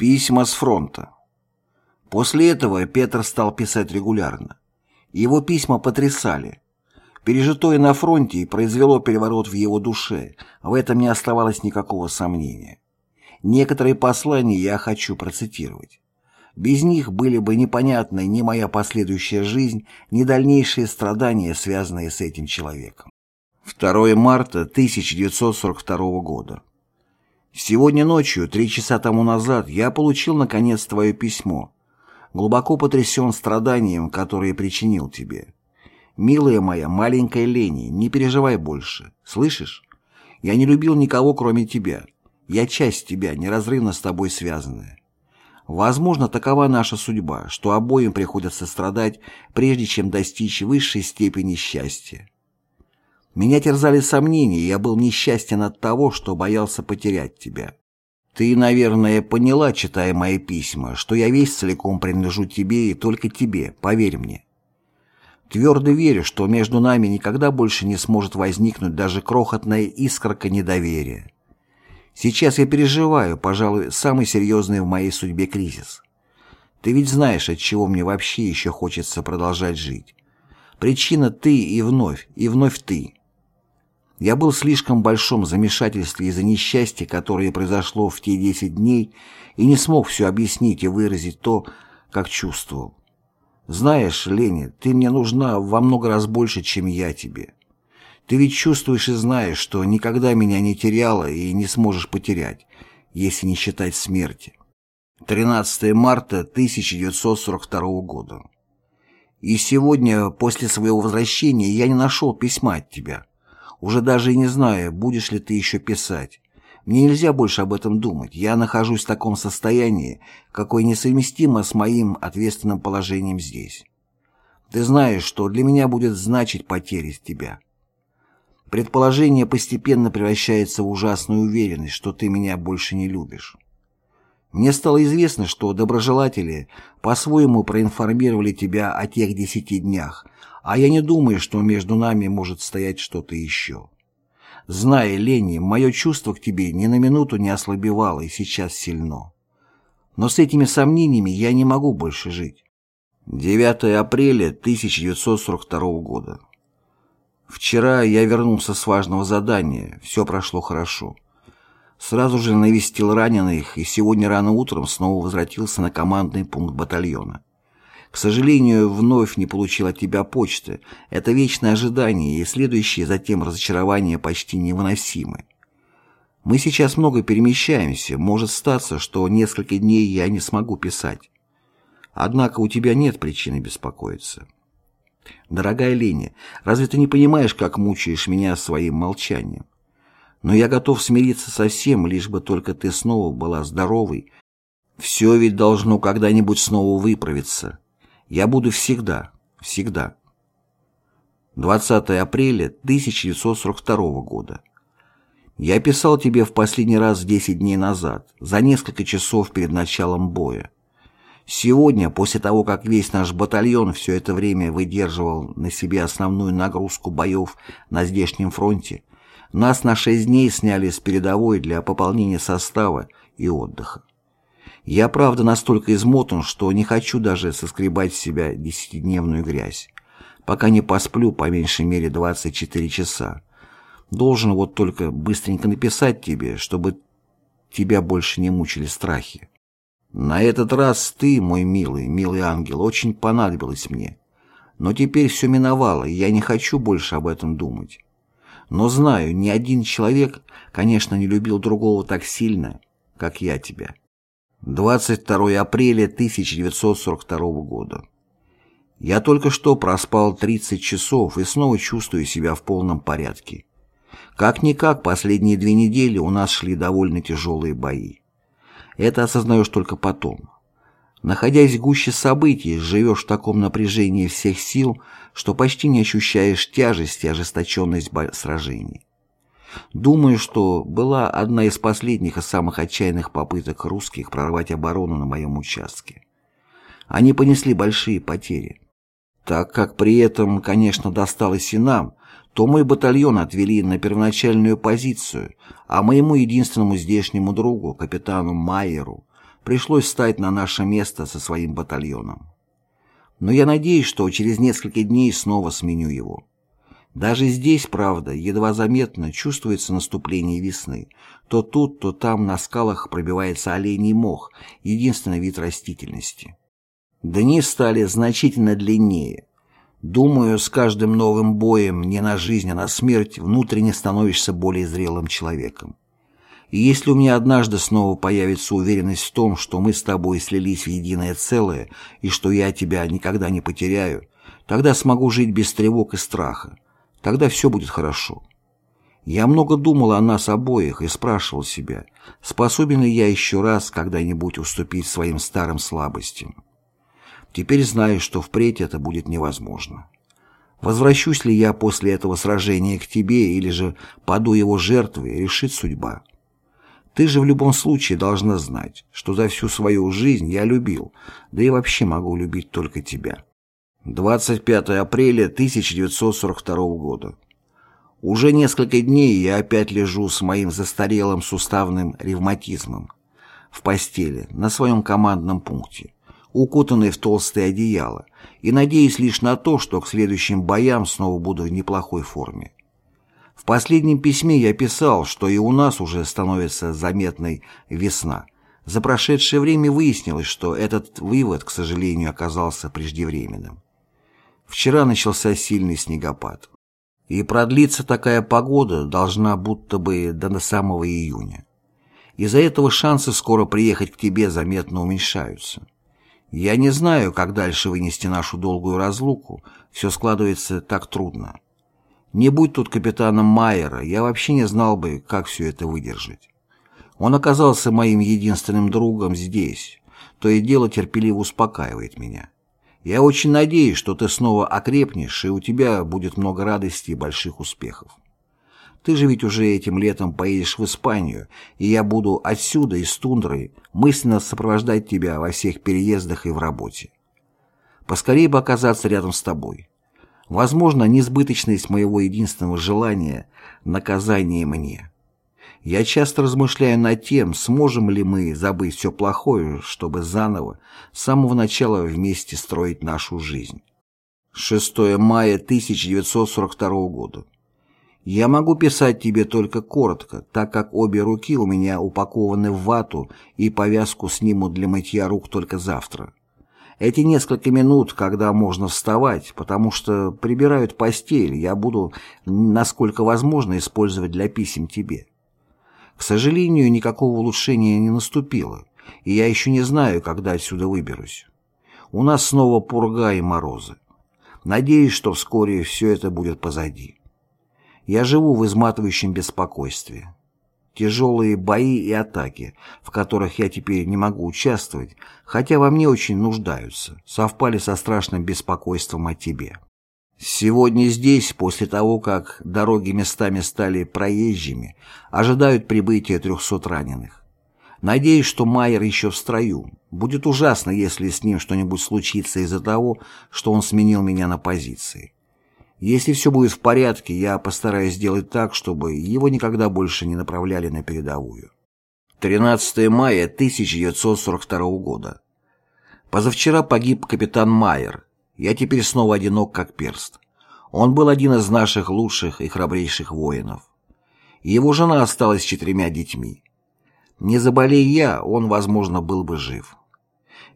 Письма с фронта. После этого Петр стал писать регулярно. Его письма потрясали. Пережитое на фронте произвело переворот в его душе, в этом не оставалось никакого сомнения. Некоторые послания я хочу процитировать. Без них были бы непонятны ни моя последующая жизнь, ни дальнейшие страдания, связанные с этим человеком. 2 марта 1942 года. Сегодня ночью, три часа тому назад, я получил, наконец, твое письмо. Глубоко потрясен страданием, которое причинил тебе. Милая моя маленькая Лени, не переживай больше. Слышишь? Я не любил никого, кроме тебя. Я часть тебя, неразрывно с тобой связанная. Возможно, такова наша судьба, что обоим приходится страдать, прежде чем достичь высшей степени счастья. Меня терзали сомнения, и я был несчастен от того, что боялся потерять тебя. Ты, наверное, поняла, читая мои письма, что я весь целиком принадлежу тебе и только тебе, поверь мне. Твердо верю, что между нами никогда больше не сможет возникнуть даже крохотная искорка недоверия. Сейчас я переживаю, пожалуй, самый серьезный в моей судьбе кризис. Ты ведь знаешь, от чего мне вообще еще хочется продолжать жить. Причина ты и вновь, и вновь ты. Я был в слишком большом замешательстве из-за несчастья, которое произошло в те десять дней, и не смог все объяснить и выразить то, как чувствовал. Знаешь, Леня, ты мне нужна во много раз больше, чем я тебе. Ты ведь чувствуешь и знаешь, что никогда меня не теряла и не сможешь потерять, если не считать смерти. 13 марта 1942 года. И сегодня, после своего возвращения, я не нашел письма от тебя уже даже и не знаю, будешь ли ты еще писать. Мне нельзя больше об этом думать. Я нахожусь в таком состоянии, какое несовместимо с моим ответственным положением здесь. Ты знаешь, что для меня будет значить потеря тебя. Предположение постепенно превращается в ужасную уверенность, что ты меня больше не любишь. Мне стало известно, что доброжелатели по-своему проинформировали тебя о тех десяти днях, а я не думаю, что между нами может стоять что-то еще. Зная, Лени, мое чувство к тебе ни на минуту не ослабевало и сейчас сильно. Но с этими сомнениями я не могу больше жить. 9 апреля 1942 года. Вчера я вернулся с важного задания, все прошло хорошо. Сразу же навестил раненых и сегодня рано утром снова возвратился на командный пункт батальона. К сожалению, вновь не получил от тебя почты. Это вечное ожидание и следующее затем разочарование почти невыносимы. Мы сейчас много перемещаемся, может статься, что несколько дней я не смогу писать. Однако у тебя нет причины беспокоиться. Дорогая Леня, разве ты не понимаешь, как мучаешь меня своим молчанием? Но я готов смириться со всем, лишь бы только ты снова была здоровой. Все ведь должно когда-нибудь снова выправиться. Я буду всегда, всегда. 20 апреля 1942 года. Я писал тебе в последний раз 10 дней назад, за несколько часов перед началом боя. Сегодня, после того, как весь наш батальон все это время выдерживал на себе основную нагрузку боев на здешнем фронте, нас на 6 дней сняли с передовой для пополнения состава и отдыха. Я, правда, настолько измотан, что не хочу даже соскребать с себя десятидневную грязь. Пока не посплю по меньшей мере 24 часа. Должен вот только быстренько написать тебе, чтобы тебя больше не мучили страхи. На этот раз ты, мой милый, милый ангел, очень понадобилась мне. Но теперь все миновало, и я не хочу больше об этом думать. Но знаю, ни один человек, конечно, не любил другого так сильно, как я тебя. 22 апреля 1942 года. Я только что проспал 30 часов и снова чувствую себя в полном порядке. Как-никак, последние две недели у нас шли довольно тяжелые бои. Это осознаешь только потом. Находясь в гуще событий, живешь в таком напряжении всех сил, что почти не ощущаешь тяжесть и ожесточенность сражений. Думаю, что была одна из последних и самых отчаянных попыток русских прорвать оборону на моем участке. Они понесли большие потери. Так как при этом, конечно, досталось и нам, то мой батальон отвели на первоначальную позицию, а моему единственному здешнему другу, капитану Майеру, пришлось встать на наше место со своим батальоном. Но я надеюсь, что через несколько дней снова сменю его. Даже здесь, правда, едва заметно чувствуется наступление весны. То тут, то там на скалах пробивается оленей мох, единственный вид растительности. Дни стали значительно длиннее. Думаю, с каждым новым боем не на жизнь, а на смерть внутренне становишься более зрелым человеком. И если у меня однажды снова появится уверенность в том, что мы с тобой слились в единое целое и что я тебя никогда не потеряю, тогда смогу жить без тревог и страха. Тогда все будет хорошо. Я много думал о нас обоих и спрашивал себя, способен ли я еще раз когда-нибудь уступить своим старым слабостям. Теперь знаю, что впредь это будет невозможно. Возвращусь ли я после этого сражения к тебе или же паду его жертвой, решит судьба. Ты же в любом случае должна знать, что за всю свою жизнь я любил, да и вообще могу любить только тебя. 25 апреля 1942 года. Уже несколько дней я опять лежу с моим застарелым суставным ревматизмом в постели на своем командном пункте, укутанный в толстое одеяло, и надеюсь лишь на то, что к следующим боям снова буду в неплохой форме. В последнем письме я писал, что и у нас уже становится заметной весна. За прошедшее время выяснилось, что этот вывод, к сожалению, оказался преждевременным. Вчера начался сильный снегопад. И продлиться такая погода должна будто бы до самого июня. Из-за этого шансы скоро приехать к тебе заметно уменьшаются. Я не знаю, как дальше вынести нашу долгую разлуку, все складывается так трудно. Не будь тут капитаном Майера, я вообще не знал бы, как все это выдержать. Он оказался моим единственным другом здесь, то и дело терпеливо успокаивает меня. Я очень надеюсь, что ты снова окрепнешь, и у тебя будет много радости и больших успехов. Ты же ведь уже этим летом поедешь в Испанию, и я буду отсюда, из тундры, мысленно сопровождать тебя во всех переездах и в работе. Поскорее бы оказаться рядом с тобой. Возможно, несбыточность моего единственного желания – наказание мне. Я часто размышляю над тем, сможем ли мы забыть все плохое, чтобы заново, с самого начала вместе строить нашу жизнь. 6 мая 1942 года. Я могу писать тебе только коротко, так как обе руки у меня упакованы в вату и повязку сниму для мытья рук только завтра. Эти несколько минут, когда можно вставать, потому что прибирают постель, я буду, насколько возможно, использовать для писем тебе. К сожалению, никакого улучшения не наступило, и я еще не знаю, когда отсюда выберусь. У нас снова пурга и морозы. Надеюсь, что вскоре все это будет позади. Я живу в изматывающем беспокойстве. Тяжелые бои и атаки, в которых я теперь не могу участвовать, хотя во мне очень нуждаются, совпали со страшным беспокойством о тебе. Сегодня здесь, после того, как дороги местами стали проезжими, ожидают прибытия трехсот раненых. Надеюсь, что Майер еще в строю. Будет ужасно, если с ним что-нибудь случится из-за того, что он сменил меня на позиции. Если все будет в порядке, я постараюсь сделать так, чтобы его никогда больше не направляли на передовую. 13 мая 1942 года. Позавчера погиб капитан Майер. Я теперь снова одинок, как перст. Он был один из наших лучших и храбрейших воинов. Его жена осталась с четырьмя детьми. Не заболей я, он, возможно, был бы жив.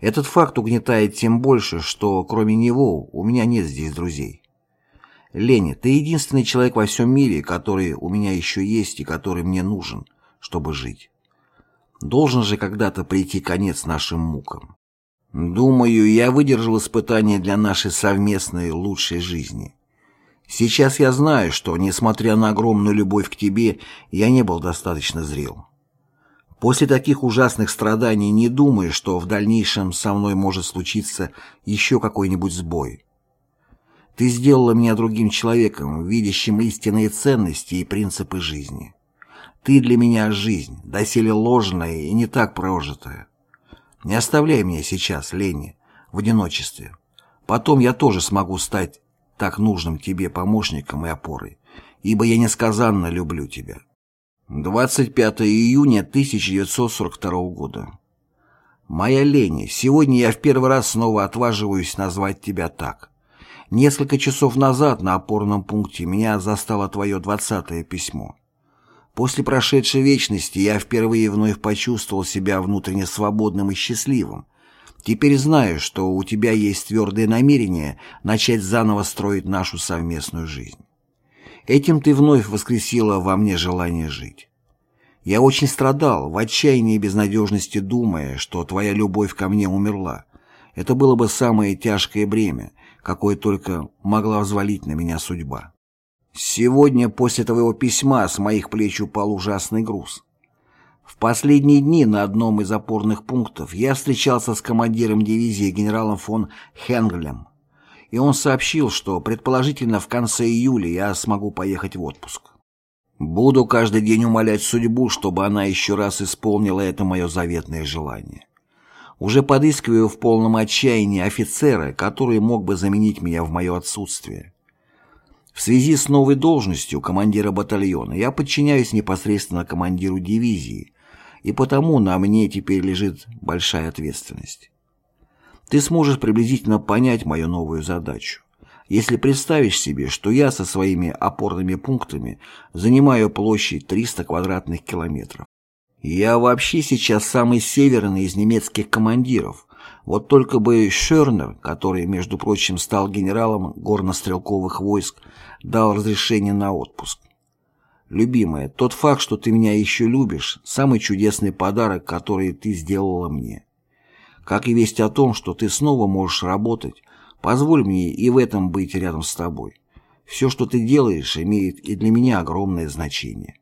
Этот факт угнетает тем больше, что кроме него у меня нет здесь друзей. Леня, ты единственный человек во всем мире, который у меня еще есть и который мне нужен, чтобы жить. Должен же когда-то прийти конец нашим мукам. Думаю, я выдержал испытание для нашей совместной лучшей жизни. Сейчас я знаю, что, несмотря на огромную любовь к тебе, я не был достаточно зрел. После таких ужасных страданий не думаю, что в дальнейшем со мной может случиться еще какой-нибудь сбой. Ты сделала меня другим человеком, видящим истинные ценности и принципы жизни. Ты для меня жизнь, доселе ложная и не так прожитая. Не оставляй меня сейчас, Ленни, в одиночестве. Потом я тоже смогу стать так нужным тебе помощником и опорой, ибо я несказанно люблю тебя. 25 июня 1942 года. Моя Лени, сегодня я в первый раз снова отваживаюсь назвать тебя так. Несколько часов назад на опорном пункте меня застало твое двадцатое письмо. После прошедшей вечности я впервые вновь почувствовал себя внутренне свободным и счастливым. Теперь знаю, что у тебя есть твердое намерение начать заново строить нашу совместную жизнь. Этим ты вновь воскресила во мне желание жить. Я очень страдал, в отчаянии и безнадежности думая, что твоя любовь ко мне умерла. Это было бы самое тяжкое бремя, какое только могла взвалить на меня судьба. Сегодня, после твоего письма, с моих плеч упал ужасный груз. В последние дни на одном из опорных пунктов я встречался с командиром дивизии генералом фон Хенгелем, и он сообщил, что предположительно в конце июля я смогу поехать в отпуск. Буду каждый день умолять судьбу, чтобы она еще раз исполнила это мое заветное желание. Уже подыскиваю в полном отчаянии офицера, который мог бы заменить меня в мое отсутствие. В связи с новой должностью командира батальона я подчиняюсь непосредственно командиру дивизии, и потому на мне теперь лежит большая ответственность. Ты сможешь приблизительно понять мою новую задачу если представишь себе, что я со своими опорными пунктами занимаю площадь 300 квадратных километров. Я вообще сейчас самый северный из немецких командиров. Вот только бы Шернер, который, между прочим, стал генералом горнострелковых войск, дал разрешение на отпуск. Любимая, тот факт, что ты меня еще любишь, самый чудесный подарок, который ты сделала мне. Как и весть о том, что ты снова можешь работать, Позволь мне и в этом быть рядом с тобой. Все, что ты делаешь, имеет и для меня огромное значение.